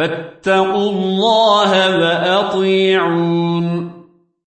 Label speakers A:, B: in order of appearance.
A: فاتقوا الله وأطيعون.